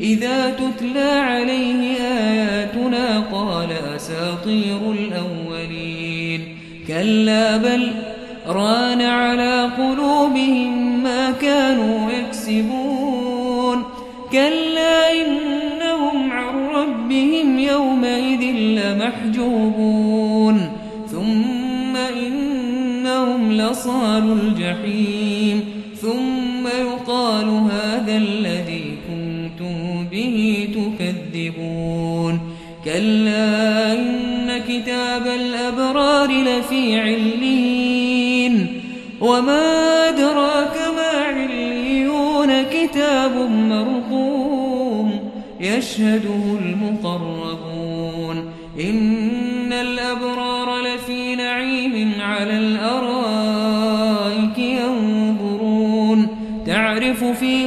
إذا تتلى عليه آياتنا قال أساطير الأولين. كلا بل ران على قلوبهم ما كانوا يكسبون. كلا إنهم عن ربهم يومئذ لمحجوبون. ثم إنهم لصال الجحيم. ثم يقال هذا الذي كنتم به تكذبون. كلا إن كتاب الأبرار لفي علين وما أدراك ما عليون. كتاب مرقوم يشهده المقربون. إن الأبرار لفي نعيم على الأرائك ينظرون. تعرف في